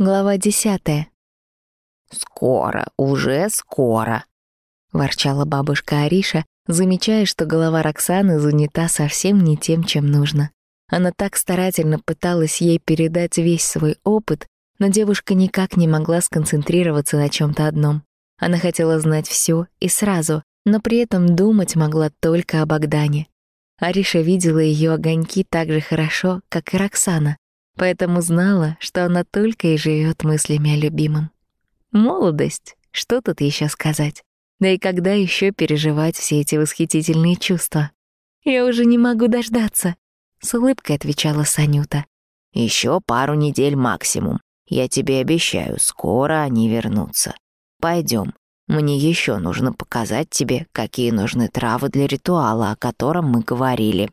Глава десятая. «Скоро, уже скоро», — ворчала бабушка Ариша, замечая, что голова Роксаны занята совсем не тем, чем нужно. Она так старательно пыталась ей передать весь свой опыт, но девушка никак не могла сконцентрироваться на чем то одном. Она хотела знать все и сразу, но при этом думать могла только о Богдане. Ариша видела ее огоньки так же хорошо, как и Роксана, поэтому знала, что она только и живет мыслями о любимом. Молодость, что тут еще сказать? Да и когда еще переживать все эти восхитительные чувства? Я уже не могу дождаться, с улыбкой отвечала Санюта. Еще пару недель максимум. Я тебе обещаю, скоро они вернутся. Пойдем. Мне еще нужно показать тебе, какие нужны травы для ритуала, о котором мы говорили.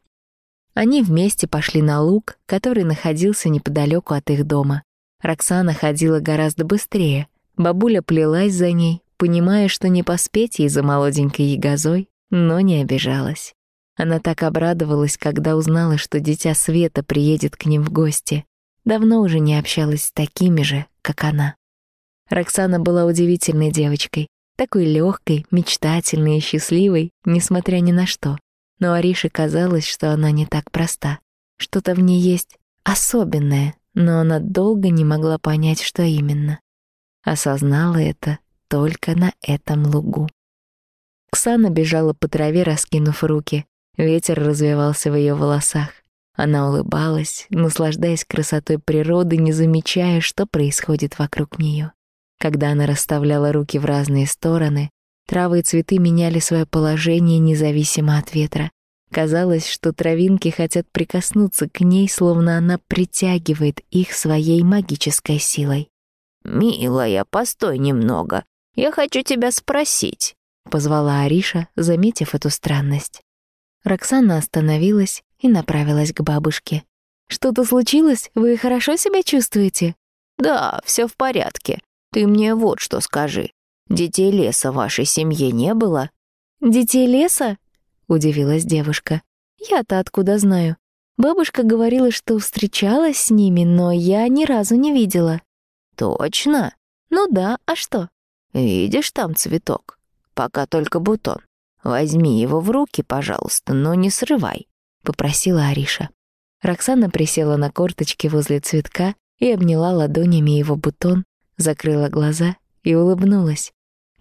Они вместе пошли на луг, который находился неподалеку от их дома. Роксана ходила гораздо быстрее. Бабуля плелась за ней, понимая, что не поспеть ей за молоденькой ягозой, но не обижалась. Она так обрадовалась, когда узнала, что дитя Света приедет к ним в гости. Давно уже не общалась с такими же, как она. Роксана была удивительной девочкой, такой легкой, мечтательной и счастливой, несмотря ни на что но Арише казалось, что она не так проста. Что-то в ней есть особенное, но она долго не могла понять, что именно. Осознала это только на этом лугу. Ксана бежала по траве, раскинув руки. Ветер развивался в ее волосах. Она улыбалась, наслаждаясь красотой природы, не замечая, что происходит вокруг нее. Когда она расставляла руки в разные стороны, Травы и цветы меняли свое положение независимо от ветра. Казалось, что травинки хотят прикоснуться к ней, словно она притягивает их своей магической силой. «Милая, постой немного. Я хочу тебя спросить», — позвала Ариша, заметив эту странность. Роксана остановилась и направилась к бабушке. «Что-то случилось? Вы хорошо себя чувствуете?» «Да, все в порядке. Ты мне вот что скажи. Детей леса в вашей семье не было?» «Детей леса?» — удивилась девушка. «Я-то откуда знаю? Бабушка говорила, что встречалась с ними, но я ни разу не видела». «Точно?» «Ну да, а что?» «Видишь там цветок? Пока только бутон. Возьми его в руки, пожалуйста, но не срывай», — попросила Ариша. Роксана присела на корточки возле цветка и обняла ладонями его бутон, закрыла глаза и улыбнулась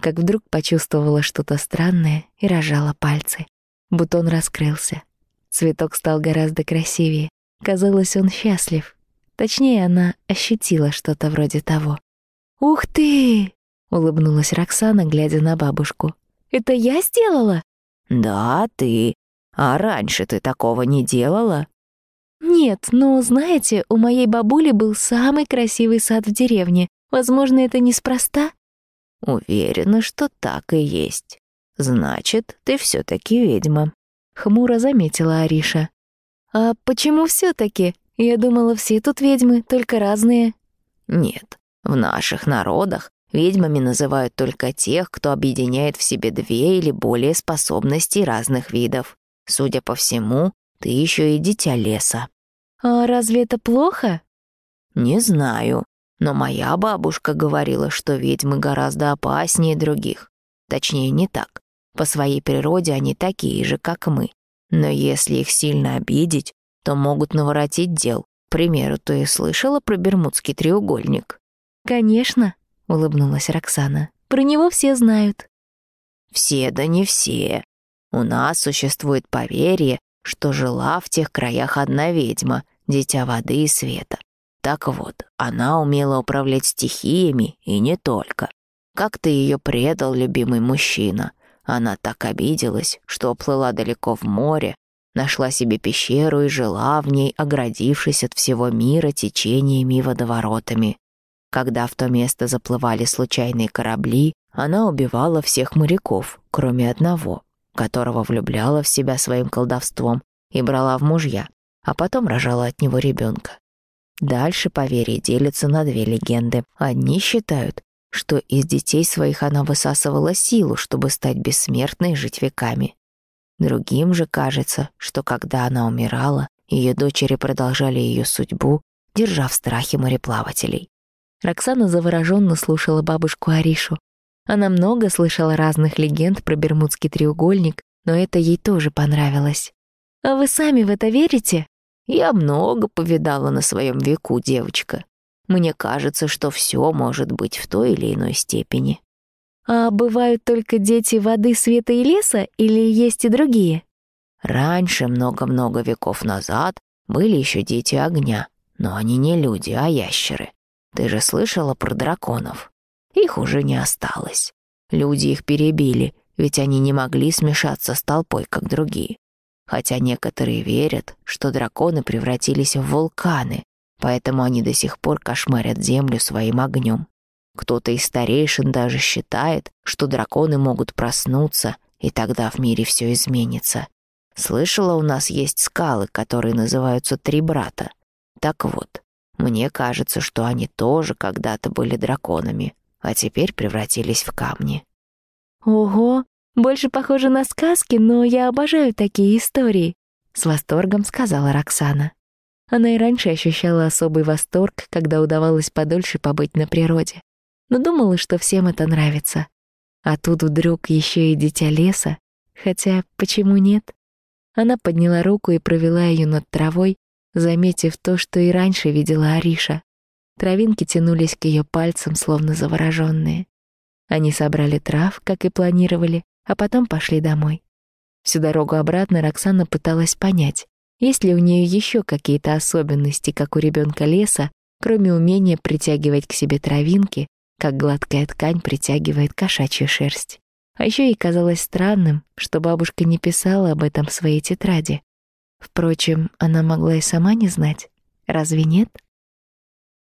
как вдруг почувствовала что-то странное и рожала пальцы. Бутон раскрылся. Цветок стал гораздо красивее. Казалось, он счастлив. Точнее, она ощутила что-то вроде того. «Ух ты!» — улыбнулась Роксана, глядя на бабушку. «Это я сделала?» «Да, ты. А раньше ты такого не делала?» «Нет, но, знаете, у моей бабули был самый красивый сад в деревне. Возможно, это неспроста?» Уверена, что так и есть. Значит, ты все таки ведьма. Хмуро заметила Ариша. А почему все таки Я думала, все тут ведьмы, только разные. Нет, в наших народах ведьмами называют только тех, кто объединяет в себе две или более способностей разных видов. Судя по всему, ты еще и дитя леса. А разве это плохо? Не знаю. Но моя бабушка говорила, что ведьмы гораздо опаснее других. Точнее, не так. По своей природе они такие же, как мы. Но если их сильно обидеть, то могут наворотить дел. К примеру, ты слышала про Бермудский треугольник? «Конечно», — улыбнулась Роксана. «Про него все знают». «Все да не все. У нас существует поверье, что жила в тех краях одна ведьма, дитя воды и света. Так вот, она умела управлять стихиями и не только. Как ты ее предал, любимый мужчина. Она так обиделась, что уплыла далеко в море, нашла себе пещеру и жила в ней, оградившись от всего мира течениями и водоворотами. Когда в то место заплывали случайные корабли, она убивала всех моряков, кроме одного, которого влюбляла в себя своим колдовством и брала в мужья, а потом рожала от него ребенка. Дальше поверье делится на две легенды. Одни считают, что из детей своих она высасывала силу, чтобы стать бессмертной и жить веками. Другим же кажется, что когда она умирала, ее дочери продолжали ее судьбу, держа в страхе мореплавателей. Роксана завороженно слушала бабушку Аришу. Она много слышала разных легенд про Бермудский треугольник, но это ей тоже понравилось. «А вы сами в это верите?» «Я много повидала на своем веку, девочка. Мне кажется, что все может быть в той или иной степени». «А бывают только дети воды, света и леса, или есть и другие?» «Раньше, много-много веков назад, были еще дети огня, но они не люди, а ящеры. Ты же слышала про драконов? Их уже не осталось. Люди их перебили, ведь они не могли смешаться с толпой, как другие. Хотя некоторые верят, что драконы превратились в вулканы, поэтому они до сих пор кошмарят землю своим огнем. Кто-то из старейшин даже считает, что драконы могут проснуться, и тогда в мире все изменится. Слышала, у нас есть скалы, которые называются Три брата. Так вот, мне кажется, что они тоже когда-то были драконами, а теперь превратились в камни. Ого, больше похоже на сказки, но я обожаю такие истории, с восторгом сказала Роксана. Она и раньше ощущала особый восторг, когда удавалось подольше побыть на природе. Но думала, что всем это нравится. А тут вдруг еще и дитя леса. Хотя, почему нет? Она подняла руку и провела ее над травой, заметив то, что и раньше видела Ариша. Травинки тянулись к ее пальцам, словно завороженные. Они собрали трав, как и планировали, а потом пошли домой. Всю дорогу обратно Роксана пыталась понять, есть ли у нее еще какие-то особенности, как у ребенка леса, кроме умения притягивать к себе травинки, как гладкая ткань притягивает кошачью шерсть. А еще ей казалось странным, что бабушка не писала об этом в своей тетради. Впрочем, она могла и сама не знать. Разве нет?